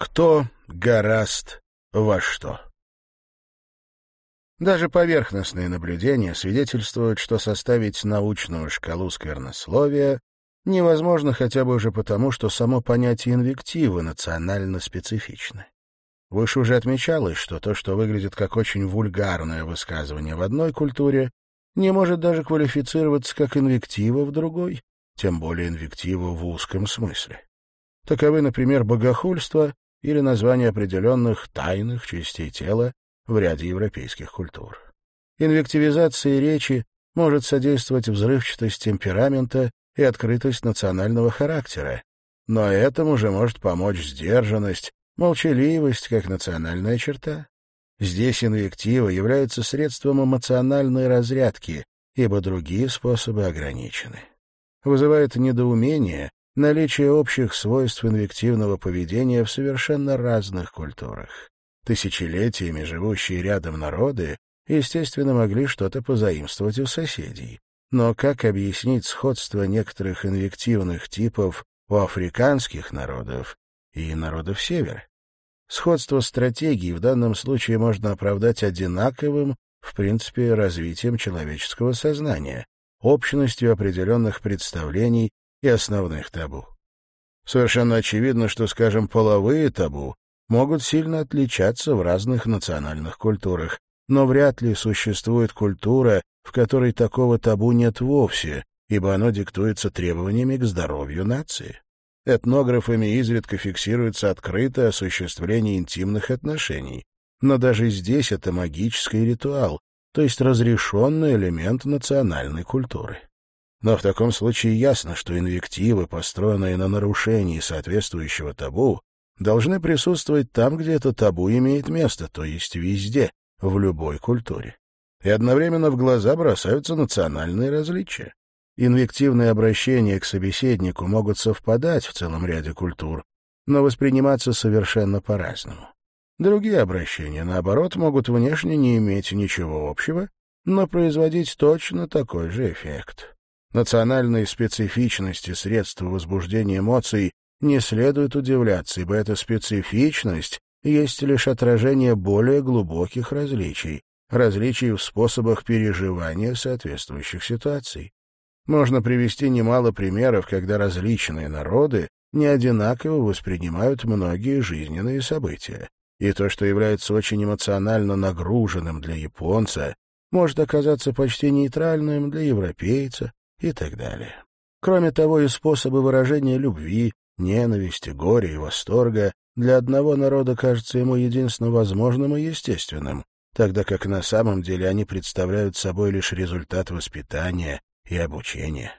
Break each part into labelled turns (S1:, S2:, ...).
S1: Кто гораст во что? Даже поверхностные наблюдения свидетельствуют, что составить научную шкалу сквернословия невозможно хотя бы уже потому, что само понятие инвективы национально специфично. Выше уже отмечалось, что то, что выглядит как очень вульгарное высказывание в одной культуре, не может даже квалифицироваться как инвектива в другой, тем более инвектива в узком смысле. Таковы, например, богохульство или название определенных тайных частей тела в ряде европейских культур. Инвективизация речи может содействовать взрывчатость темперамента и открытость национального характера, но этому же может помочь сдержанность, молчаливость как национальная черта. Здесь инвектива является средством эмоциональной разрядки, ибо другие способы ограничены. Вызывает недоумение наличие общих свойств инвективного поведения в совершенно разных культурах. Тысячелетиями живущие рядом народы, естественно, могли что-то позаимствовать у соседей. Но как объяснить сходство некоторых инвективных типов у африканских народов и народов Севера? Сходство стратегий в данном случае можно оправдать одинаковым, в принципе, развитием человеческого сознания, общностью определенных представлений и основных табу. Совершенно очевидно, что, скажем, половые табу могут сильно отличаться в разных национальных культурах, но вряд ли существует культура, в которой такого табу нет вовсе, ибо оно диктуется требованиями к здоровью нации. Этнографами изредка фиксируется открытое осуществление интимных отношений, но даже здесь это магический ритуал, то есть разрешенный элемент национальной культуры. Но в таком случае ясно, что инвективы, построенные на нарушении соответствующего табу, должны присутствовать там, где это табу имеет место, то есть везде, в любой культуре. И одновременно в глаза бросаются национальные различия. Инвективные обращения к собеседнику могут совпадать в целом ряде культур, но восприниматься совершенно по-разному. Другие обращения, наоборот, могут внешне не иметь ничего общего, но производить точно такой же эффект. Национальной специфичности средств возбуждения эмоций не следует удивляться, ибо эта специфичность есть лишь отражение более глубоких различий, различий в способах переживания соответствующих ситуаций. Можно привести немало примеров, когда различные народы не одинаково воспринимают многие жизненные события. И то, что является очень эмоционально нагруженным для японца, может оказаться почти нейтральным для европейца, и так далее. Кроме того, и способы выражения любви, ненависти, горя и восторга для одного народа кажутся ему единственно возможным и естественным, тогда как на самом деле они представляют собой лишь результат воспитания и обучения.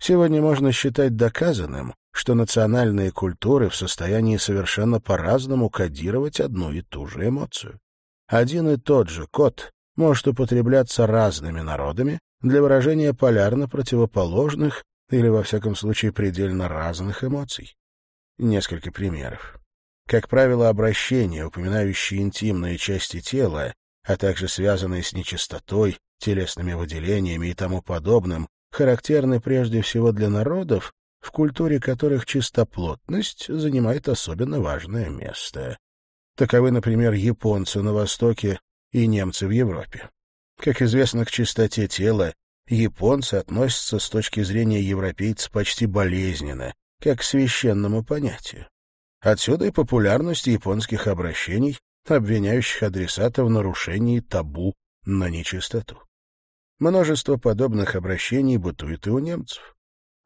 S1: Сегодня можно считать доказанным, что национальные культуры в состоянии совершенно по-разному кодировать одну и ту же эмоцию. Один и тот же код может употребляться разными народами для выражения полярно противоположных или, во всяком случае, предельно разных эмоций. Несколько примеров. Как правило, обращения, упоминающие интимные части тела, а также связанные с нечистотой, телесными выделениями и тому подобным, характерны прежде всего для народов, в культуре которых чистоплотность занимает особенно важное место. Таковы, например, японцы на Востоке и немцы в Европе. Как известно, к чистоте тела японцы относятся с точки зрения европейца почти болезненно, как к священному понятию. Отсюда и популярность японских обращений, обвиняющих адресата в нарушении табу на нечистоту. Множество подобных обращений бытует и у немцев.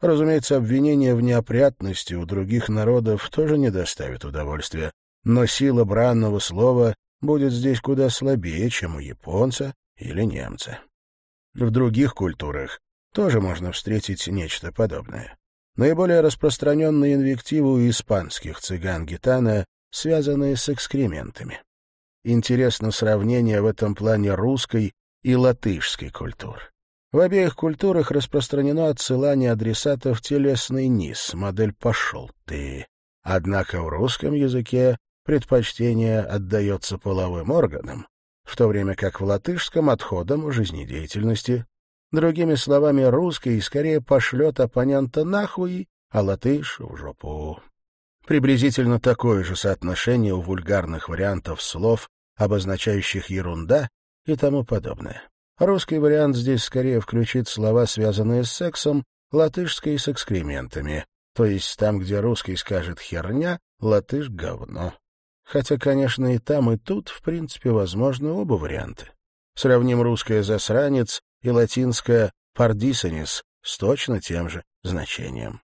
S1: Разумеется, обвинения в неопрятности у других народов тоже не доставит удовольствия, но сила бранного слова будет здесь куда слабее, чем у японца или немца. В других культурах тоже можно встретить нечто подобное. Наиболее распространенные инвективы у испанских цыган гитана, связанные с экскрементами. Интересно сравнение в этом плане русской и латышской культур. В обеих культурах распространено отсылание адресата в телесный низ, модель «пошел ты». Однако в русском языке предпочтение отдается половым органам, в то время как в латышском — отходам жизнедеятельности. Другими словами, русский скорее пошлет оппонента нахуй, а латыш — в жопу. Приблизительно такое же соотношение у вульгарных вариантов слов, обозначающих ерунда и тому подобное. Русский вариант здесь скорее включит слова, связанные с сексом, латышский — с экскрементами, то есть там, где русский скажет «херня», латыш — «говно». Хотя, конечно, и там, и тут, в принципе, возможны оба варианта. Сравним русское «засранец» и латинское «пардисонис» с точно тем же значением.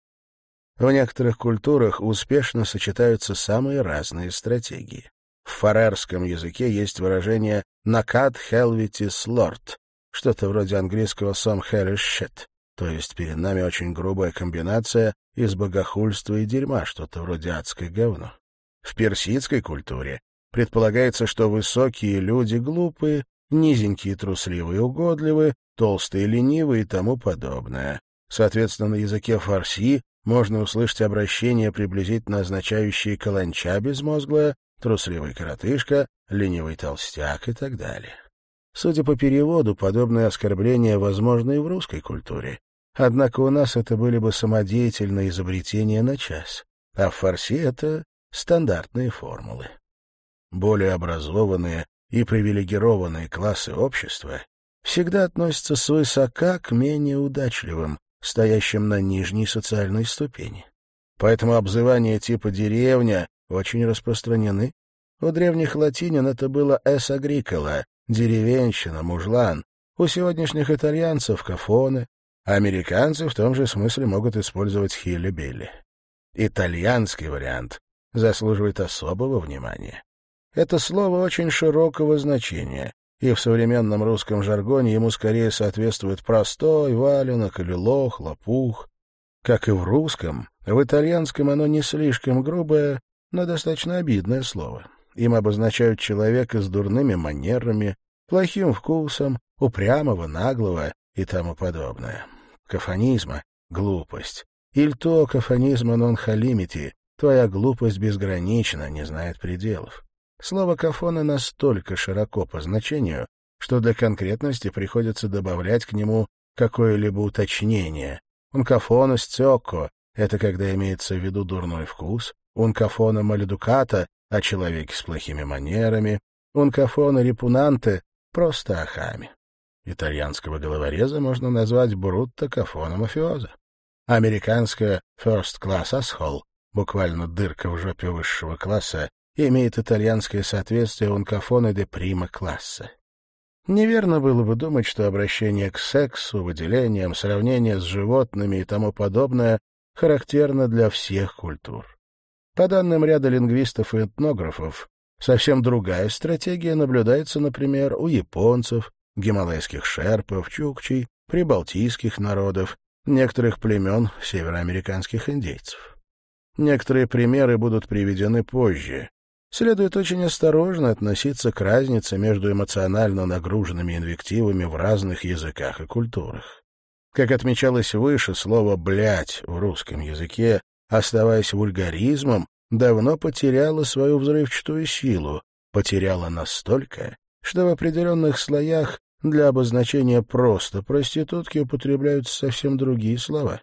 S1: В некоторых культурах успешно сочетаются самые разные стратегии. В фарерском языке есть выражение «накат хелвитис лорд», что-то вроде английского «some hellish shit», то есть перед нами очень грубая комбинация из богохульства и дерьма, что-то вроде адской говно. В персидской культуре предполагается, что высокие люди глупые, низенькие трусливые угодливые, толстые ленивые и тому подобное. Соответственно, на языке фарси можно услышать обращения, приблизительно означающие каланча безмозглая, трусливый коротышка, ленивый толстяк и так далее. Судя по переводу, подобные оскорбления возможны и в русской культуре. Однако у нас это были бы самодеятельные изобретения на час, а в фарси это стандартные формулы. Более образованные и привилегированные классы общества всегда относятся свысока к менее удачливым, стоящим на нижней социальной ступени. Поэтому обзывания типа «деревня» очень распространены. У древних латинин это было «эс агрикола», деревенщина, мужлан. У сегодняшних итальянцев — кафоны, американцы в том же смысле могут использовать хилли-билли. Итальянский вариант заслуживает особого внимания. Это слово очень широкого значения, и в современном русском жаргоне ему скорее соответствует простой, валенок или лох, лопух. Как и в русском, в итальянском оно не слишком грубое, но достаточно обидное слово. Им обозначают человека с дурными манерами, плохим вкусом, упрямого, наглого и тому подобное. Кафанизма — глупость. Иль то кафанизма нон халимити, твоя глупость безгранична, не знает пределов. Слово «кафоны» настолько широко по значению, что для конкретности приходится добавлять к нему какое-либо уточнение. «Ункафонус цёко» — это когда имеется в виду дурной вкус, «ункафона маледуката» — о человеке с плохими манерами, «ункафона репунанте» — просто ахами. Итальянского головореза можно назвать брутто кафона мафиоза. Американское «first class asshole» — буквально дырка в жопе высшего класса имеет итальянское соответствие ункафоне де прима класса. Неверно было бы думать, что обращение к сексу, выделениям, сравнение с животными и тому подобное характерно для всех культур. По данным ряда лингвистов и этнографов, совсем другая стратегия наблюдается, например, у японцев, гималайских шерпов, чукчей, прибалтийских народов, некоторых племен североамериканских индейцев. Некоторые примеры будут приведены позже, Следует очень осторожно относиться к разнице между эмоционально нагруженными инвективами в разных языках и культурах. Как отмечалось выше, слово «блядь» в русском языке, оставаясь вульгаризмом, давно потеряло свою взрывчатую силу, потеряло настолько, что в определенных слоях для обозначения просто проститутки употребляются совсем другие слова.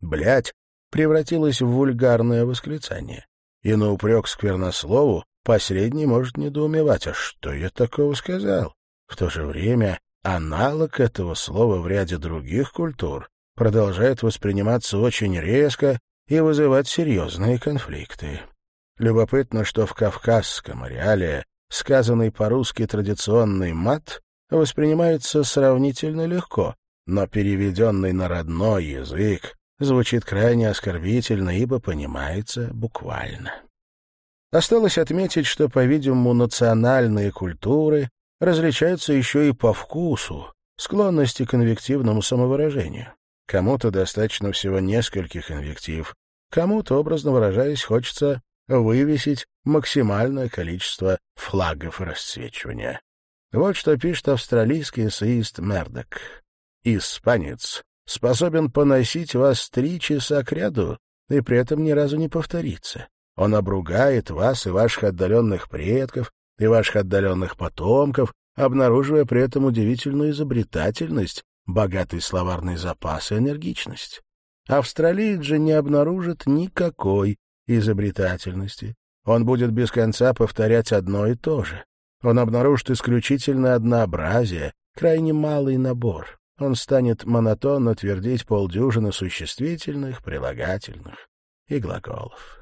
S1: «Блядь» превратилось в вульгарное восклицание и на упрек сквернослову последний может недоумевать, а что я такого сказал? В то же время аналог этого слова в ряде других культур продолжает восприниматься очень резко и вызывать серьезные конфликты. Любопытно, что в кавказском ареале сказанный по-русски традиционный мат воспринимается сравнительно легко, но переведенный на родной язык звучит крайне оскорбительно, ибо понимается буквально. Осталось отметить, что, по-видимому, национальные культуры различаются еще и по вкусу, склонности к инвективному самовыражению. Кому-то достаточно всего нескольких инвектив, кому-то, образно выражаясь, хочется вывесить максимальное количество флагов расцвечивания. Вот что пишет австралийский эссеист Мердок. «Испанец способен поносить вас три часа кряду и при этом ни разу не повториться. Он обругает вас и ваших отдаленных предков, и ваших отдаленных потомков, обнаруживая при этом удивительную изобретательность, богатый словарный запас и энергичность. Австралиец же не обнаружит никакой изобретательности. Он будет без конца повторять одно и то же. Он обнаружит исключительное однообразие, крайне малый набор. Он станет монотонно твердить полдюжины существительных, прилагательных и глаголов.